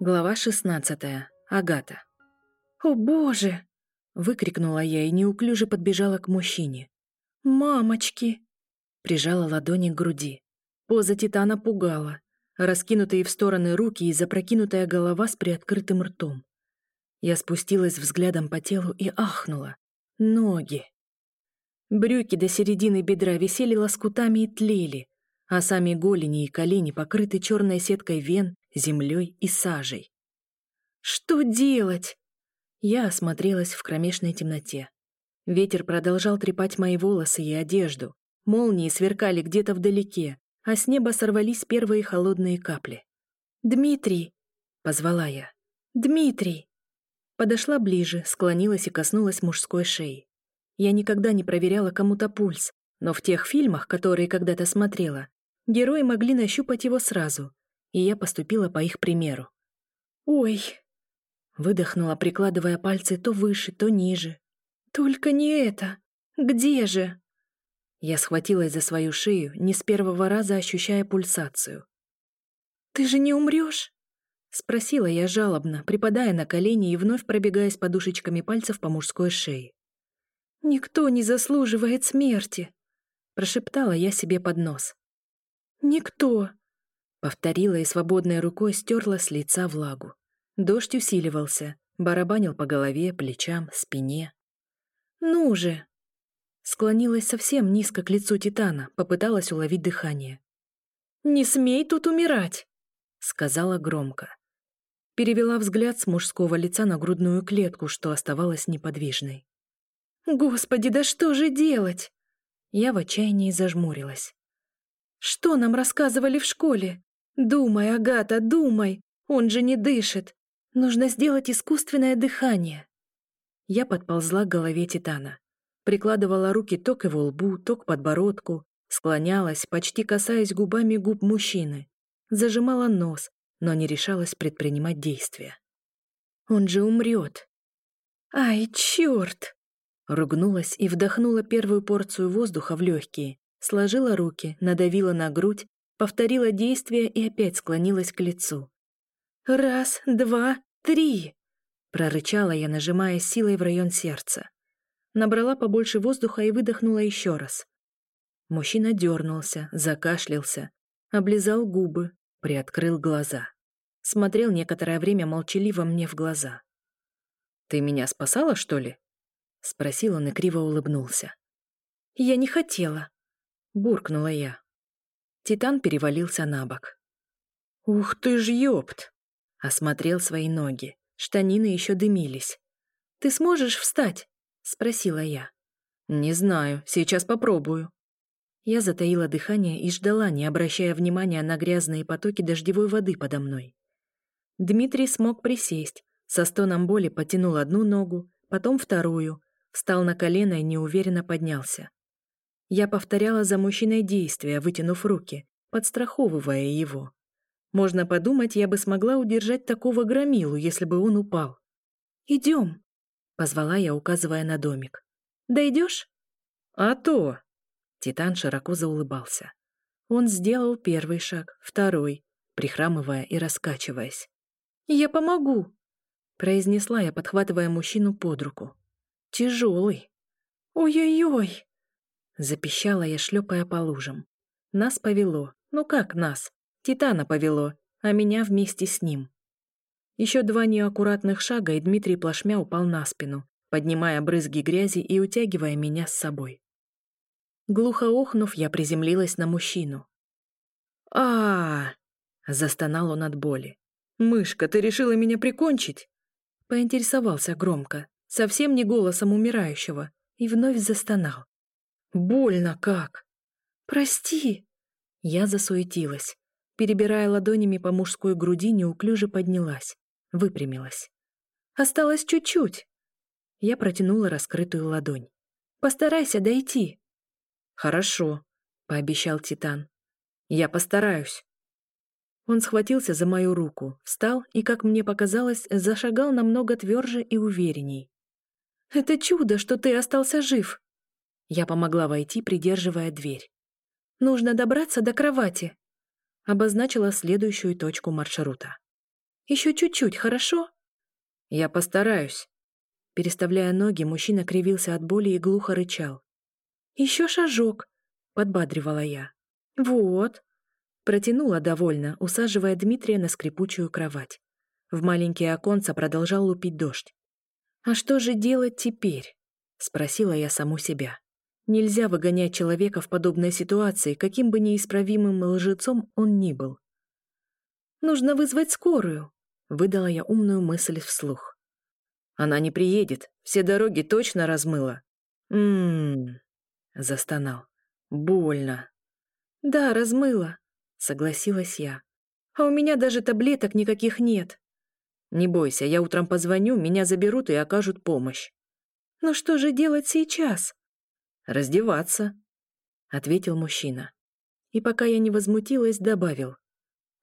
Глава 16. Агата. «О, боже!» — выкрикнула я и неуклюже подбежала к мужчине. «Мамочки!» — прижала ладони к груди. Поза Титана пугала. Раскинутые в стороны руки и запрокинутая голова с приоткрытым ртом. Я спустилась взглядом по телу и ахнула. Ноги. Брюки до середины бедра висели лоскутами и тлели, а сами голени и колени покрыты черной сеткой вен, землей и сажей. «Что делать?» Я осмотрелась в кромешной темноте. Ветер продолжал трепать мои волосы и одежду. Молнии сверкали где-то вдалеке, а с неба сорвались первые холодные капли. «Дмитрий!» — позвала я. «Дмитрий!» Подошла ближе, склонилась и коснулась мужской шеи. Я никогда не проверяла кому-то пульс, но в тех фильмах, которые когда-то смотрела, герои могли нащупать его сразу, и я поступила по их примеру. «Ой!» Выдохнула, прикладывая пальцы то выше, то ниже. «Только не это! Где же?» Я схватилась за свою шею, не с первого раза ощущая пульсацию. «Ты же не умрешь?» Спросила я жалобно, припадая на колени и вновь пробегаясь подушечками пальцев по мужской шее. «Никто не заслуживает смерти», — прошептала я себе под нос. «Никто», Повторила и свободной рукой стерла с лица влагу. Дождь усиливался, барабанил по голове, плечам, спине. «Ну же!» Склонилась совсем низко к лицу Титана, попыталась уловить дыхание. «Не смей тут умирать!» — сказала громко. Перевела взгляд с мужского лица на грудную клетку, что оставалась неподвижной. «Господи, да что же делать?» Я в отчаянии зажмурилась. «Что нам рассказывали в школе? Думай, Агата, думай. Он же не дышит. Нужно сделать искусственное дыхание. Я подползла к голове Титана. Прикладывала руки то к его лбу, то к подбородку. Склонялась, почти касаясь губами губ мужчины. Зажимала нос, но не решалась предпринимать действия. Он же умрет. «Ай, черт!» Ругнулась и вдохнула первую порцию воздуха в легкие, сложила руки, надавила на грудь Повторила действие и опять склонилась к лицу. «Раз, два, три!» Прорычала я, нажимая силой в район сердца. Набрала побольше воздуха и выдохнула еще раз. Мужчина дернулся, закашлялся, облизал губы, приоткрыл глаза. Смотрел некоторое время молчаливо мне в глаза. «Ты меня спасала, что ли?» — спросил он и криво улыбнулся. «Я не хотела», — буркнула я. Титан перевалился на бок. «Ух ты ж ёпт!» Осмотрел свои ноги. Штанины еще дымились. «Ты сможешь встать?» — спросила я. «Не знаю, сейчас попробую». Я затаила дыхание и ждала, не обращая внимания на грязные потоки дождевой воды подо мной. Дмитрий смог присесть, со стоном боли потянул одну ногу, потом вторую, встал на колено и неуверенно поднялся. Я повторяла за мужчиной действия, вытянув руки, подстраховывая его. Можно подумать, я бы смогла удержать такого громилу, если бы он упал. «Идем», — позвала я, указывая на домик. «Дойдешь?» «А то!» Титан широко заулыбался. Он сделал первый шаг, второй, прихрамывая и раскачиваясь. «Я помогу», — произнесла я, подхватывая мужчину под руку. «Тяжелый». «Ой-ой-ой!» Запищала я, шлепая по лужам. Нас повело. Ну как нас? Титана повело, а меня вместе с ним. Еще два неаккуратных шага, и Дмитрий плашмя упал на спину, поднимая брызги грязи и утягивая меня с собой. Глухо охнув, я приземлилась на мужчину. а, застонал он от боли. «Мышка, ты решила меня прикончить?» Поинтересовался громко, совсем не голосом умирающего, и вновь застонал. Больно как. Прости. Я засуетилась. Перебирая ладонями по мужской груди, неуклюже поднялась. Выпрямилась. Осталось чуть-чуть. Я протянула раскрытую ладонь. Постарайся дойти. Хорошо, пообещал Титан. Я постараюсь. Он схватился за мою руку, встал и, как мне показалось, зашагал намного тверже и уверенней. «Это чудо, что ты остался жив!» Я помогла войти, придерживая дверь. «Нужно добраться до кровати», обозначила следующую точку маршрута. Еще чуть-чуть, хорошо?» «Я постараюсь». Переставляя ноги, мужчина кривился от боли и глухо рычал. «Еще шажок», — подбадривала я. «Вот». Протянула довольно, усаживая Дмитрия на скрипучую кровать. В маленькие оконца продолжал лупить дождь. «А что же делать теперь?» — спросила я саму себя. Нельзя выгонять человека в подобной ситуации, каким бы неисправимым лжецом он ни был. «Нужно вызвать скорую», — выдала я умную мысль вслух. «Она не приедет, все дороги точно размыла». «М-м-м», застонал. «Больно». «Да, размыла», — согласилась я. «А у меня даже таблеток никаких нет». «Не бойся, я утром позвоню, меня заберут и окажут помощь». «Ну что же делать сейчас?» «Раздеваться», — ответил мужчина. И пока я не возмутилась, добавил.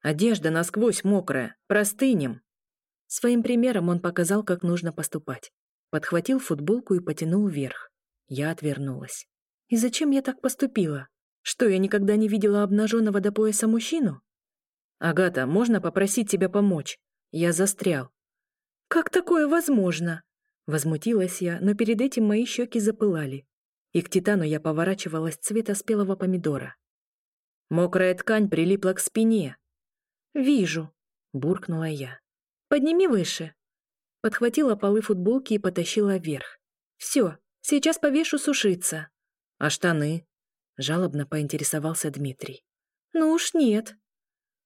«Одежда насквозь мокрая, простынем». Своим примером он показал, как нужно поступать. Подхватил футболку и потянул вверх. Я отвернулась. И зачем я так поступила? Что, я никогда не видела обнаженного до пояса мужчину? «Агата, можно попросить тебя помочь? Я застрял». «Как такое возможно?» Возмутилась я, но перед этим мои щеки запылали. И к Титану я поворачивалась цвета спелого помидора. Мокрая ткань прилипла к спине. «Вижу», — буркнула я. «Подними выше». Подхватила полы футболки и потащила вверх. «Все, сейчас повешу сушиться». «А штаны?» — жалобно поинтересовался Дмитрий. «Ну уж нет».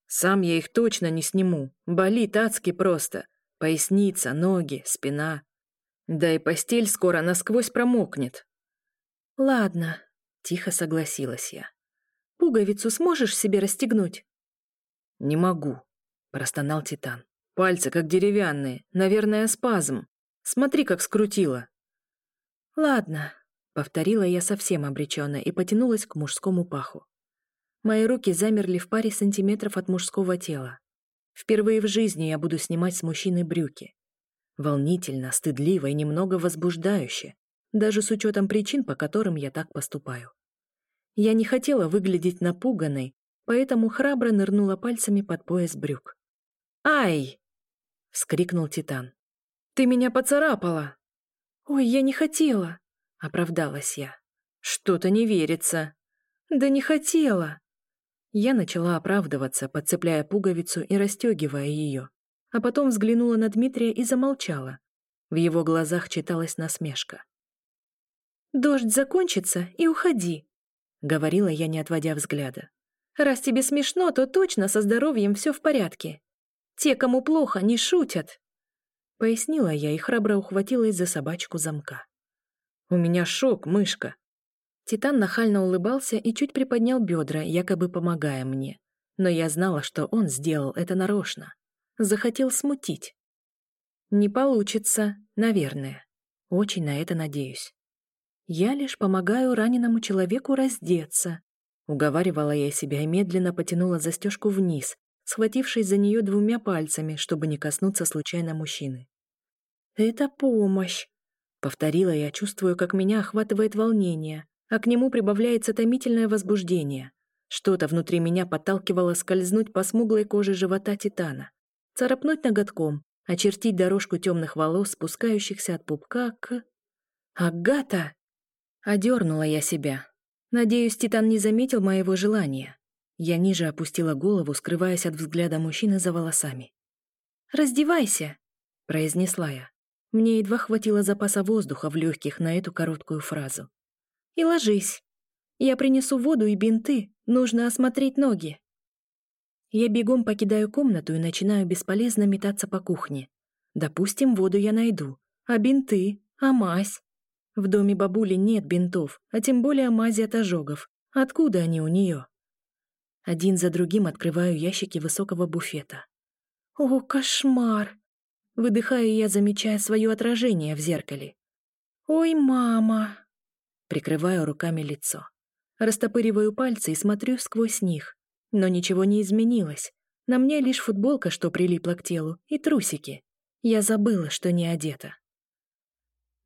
«Сам я их точно не сниму. Болит адски просто. Поясница, ноги, спина. Да и постель скоро насквозь промокнет». «Ладно», — тихо согласилась я. «Пуговицу сможешь себе расстегнуть?» «Не могу», — простонал Титан. «Пальцы как деревянные, наверное, спазм. Смотри, как скрутило». «Ладно», — повторила я совсем обреченно и потянулась к мужскому паху. Мои руки замерли в паре сантиметров от мужского тела. Впервые в жизни я буду снимать с мужчины брюки. Волнительно, стыдливо и немного возбуждающе, даже с учетом причин, по которым я так поступаю. Я не хотела выглядеть напуганной, поэтому храбро нырнула пальцами под пояс брюк. «Ай!» — вскрикнул Титан. «Ты меня поцарапала!» «Ой, я не хотела!» — оправдалась я. «Что-то не верится!» «Да не хотела!» Я начала оправдываться, подцепляя пуговицу и расстегивая ее а потом взглянула на Дмитрия и замолчала. В его глазах читалась насмешка. «Дождь закончится и уходи», — говорила я, не отводя взгляда. «Раз тебе смешно, то точно со здоровьем все в порядке. Те, кому плохо, не шутят», — пояснила я и храбро ухватилась за собачку замка. «У меня шок, мышка». Титан нахально улыбался и чуть приподнял бедра, якобы помогая мне. Но я знала, что он сделал это нарочно захотел смутить. Не получится, наверное. Очень на это надеюсь. Я лишь помогаю раненому человеку раздеться. Уговаривала я себя и медленно потянула застежку вниз, схватившись за нее двумя пальцами, чтобы не коснуться случайно мужчины. «Это помощь», — повторила я, чувствую, как меня охватывает волнение, а к нему прибавляется томительное возбуждение. Что-то внутри меня подталкивало скользнуть по смуглой коже живота Титана царапнуть ноготком, очертить дорожку темных волос, спускающихся от пупка к... «Агата!» Одернула я себя. Надеюсь, Титан не заметил моего желания. Я ниже опустила голову, скрываясь от взгляда мужчины за волосами. «Раздевайся!» — произнесла я. Мне едва хватило запаса воздуха в легких на эту короткую фразу. «И ложись. Я принесу воду и бинты, нужно осмотреть ноги». Я бегом покидаю комнату и начинаю бесполезно метаться по кухне. Допустим, воду я найду. А бинты? А мазь? В доме бабули нет бинтов, а тем более мази от ожогов. Откуда они у нее? Один за другим открываю ящики высокого буфета. О, кошмар! Выдыхаю я, замечая свое отражение в зеркале. Ой, мама! Прикрываю руками лицо. Растопыриваю пальцы и смотрю сквозь них. Но ничего не изменилось. На мне лишь футболка, что прилипла к телу, и трусики. Я забыла, что не одета.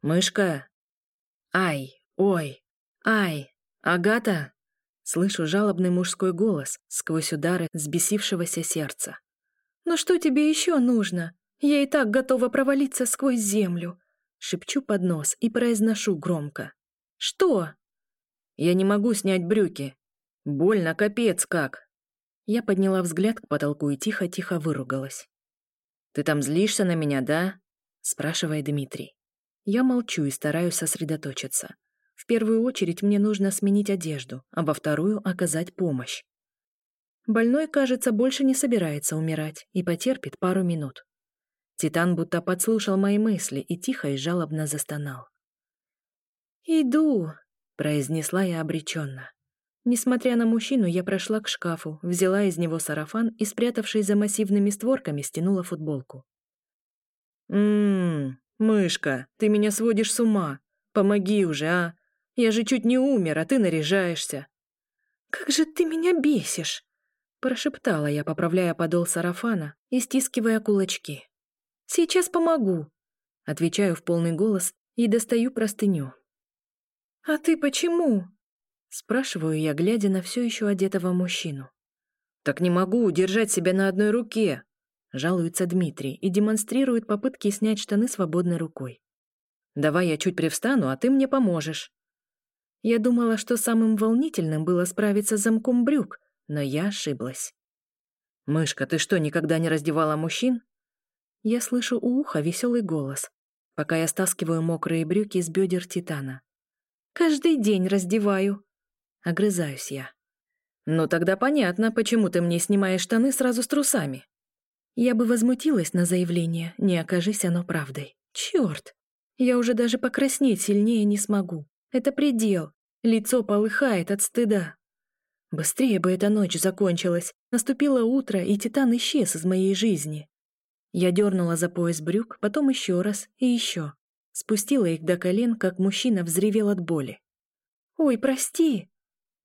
«Мышка!» «Ай! Ой! Ай! Агата!» Слышу жалобный мужской голос сквозь удары взбесившегося сердца. «Ну что тебе еще нужно? Я и так готова провалиться сквозь землю!» Шепчу под нос и произношу громко. «Что?» «Я не могу снять брюки. Больно, капец как!» Я подняла взгляд к потолку и тихо-тихо выругалась. «Ты там злишься на меня, да?» — спрашивает Дмитрий. Я молчу и стараюсь сосредоточиться. В первую очередь мне нужно сменить одежду, а во вторую — оказать помощь. Больной, кажется, больше не собирается умирать и потерпит пару минут. Титан будто подслушал мои мысли и тихо и жалобно застонал. «Иду», — произнесла я обреченно. Несмотря на мужчину, я прошла к шкафу, взяла из него сарафан и, спрятавшись за массивными створками, стянула футболку. «Ммм, мышка, ты меня сводишь с ума. Помоги уже, а? Я же чуть не умер, а ты наряжаешься». «Как же ты меня бесишь!» Прошептала я, поправляя подол сарафана и стискивая кулачки. «Сейчас помогу!» Отвечаю в полный голос и достаю простыню. «А ты почему?» Спрашиваю я, глядя на все еще одетого мужчину. «Так не могу удержать себя на одной руке», — жалуется Дмитрий и демонстрирует попытки снять штаны свободной рукой. «Давай я чуть привстану, а ты мне поможешь». Я думала, что самым волнительным было справиться с замком брюк, но я ошиблась. «Мышка, ты что, никогда не раздевала мужчин?» Я слышу у уха веселый голос, пока я стаскиваю мокрые брюки с бедер Титана. «Каждый день раздеваю», Огрызаюсь я. «Ну тогда понятно, почему ты мне снимаешь штаны сразу с трусами». Я бы возмутилась на заявление, не окажись оно правдой. Чёрт! Я уже даже покраснеть сильнее не смогу. Это предел. Лицо полыхает от стыда. Быстрее бы эта ночь закончилась. Наступило утро, и Титан исчез из моей жизни. Я дернула за пояс брюк, потом еще раз и еще. Спустила их до колен, как мужчина взревел от боли. «Ой, прости!»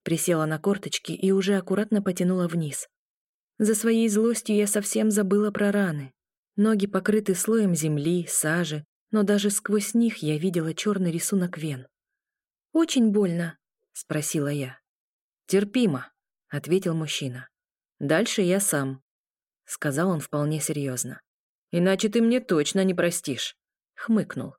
Присела на корточки и уже аккуратно потянула вниз. За своей злостью я совсем забыла про раны. Ноги покрыты слоем земли, сажи, но даже сквозь них я видела черный рисунок вен. «Очень больно?» — спросила я. «Терпимо», — ответил мужчина. «Дальше я сам», — сказал он вполне серьезно. «Иначе ты мне точно не простишь», — хмыкнул.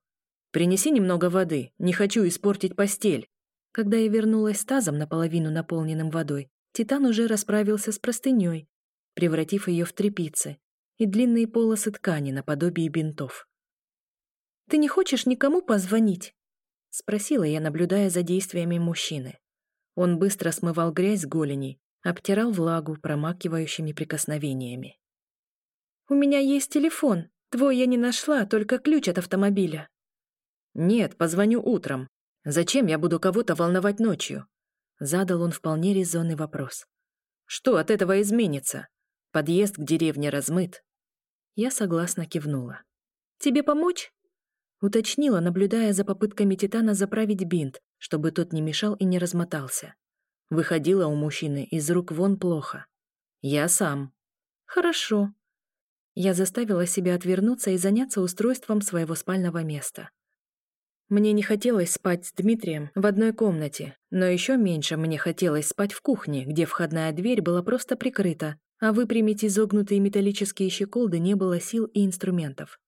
«Принеси немного воды, не хочу испортить постель». Когда я вернулась с тазом, наполовину наполненным водой, Титан уже расправился с простыней, превратив ее в тряпицы и длинные полосы ткани наподобие бинтов. «Ты не хочешь никому позвонить?» — спросила я, наблюдая за действиями мужчины. Он быстро смывал грязь с голеней, обтирал влагу промакивающими прикосновениями. «У меня есть телефон. Твой я не нашла, только ключ от автомобиля». «Нет, позвоню утром. Зачем я буду кого-то волновать ночью? Задал он вполне резонный вопрос. Что от этого изменится? Подъезд к деревне размыт. Я согласно кивнула. Тебе помочь? Уточнила, наблюдая за попытками Титана заправить бинт, чтобы тот не мешал и не размотался. Выходила у мужчины из рук вон плохо. Я сам. Хорошо. Я заставила себя отвернуться и заняться устройством своего спального места. Мне не хотелось спать с Дмитрием в одной комнате, но еще меньше мне хотелось спать в кухне, где входная дверь была просто прикрыта, а выпрямить изогнутые металлические щеколды не было сил и инструментов.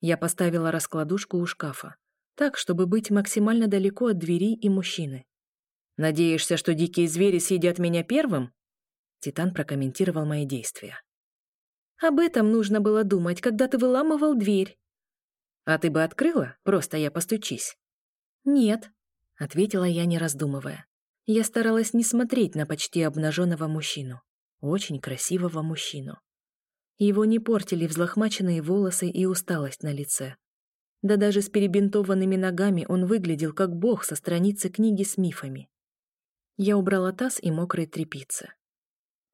Я поставила раскладушку у шкафа, так, чтобы быть максимально далеко от двери и мужчины. «Надеешься, что дикие звери съедят меня первым?» Титан прокомментировал мои действия. «Об этом нужно было думать, когда ты выламывал дверь», «А ты бы открыла? Просто я постучись». «Нет», — ответила я, не раздумывая. Я старалась не смотреть на почти обнаженного мужчину. Очень красивого мужчину. Его не портили взлохмаченные волосы и усталость на лице. Да даже с перебинтованными ногами он выглядел как бог со страницы книги с мифами. Я убрала таз и мокрые тряпицы.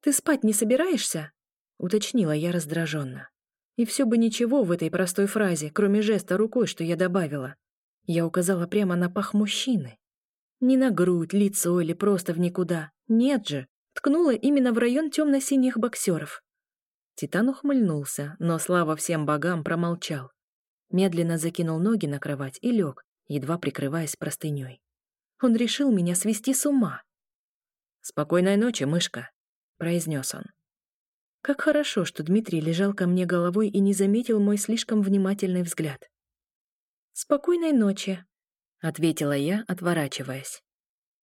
«Ты спать не собираешься?» — уточнила я раздраженно. И все бы ничего в этой простой фразе, кроме жеста рукой, что я добавила. Я указала прямо на пах мужчины. Не на грудь, лицо или просто в никуда. Нет же, ткнула именно в район темно-синих боксеров. Титан ухмыльнулся, но, слава всем богам, промолчал. Медленно закинул ноги на кровать и лег, едва прикрываясь простыней. Он решил меня свести с ума. «Спокойной ночи, мышка», — произнес он. Как хорошо, что Дмитрий лежал ко мне головой и не заметил мой слишком внимательный взгляд. «Спокойной ночи», — ответила я, отворачиваясь.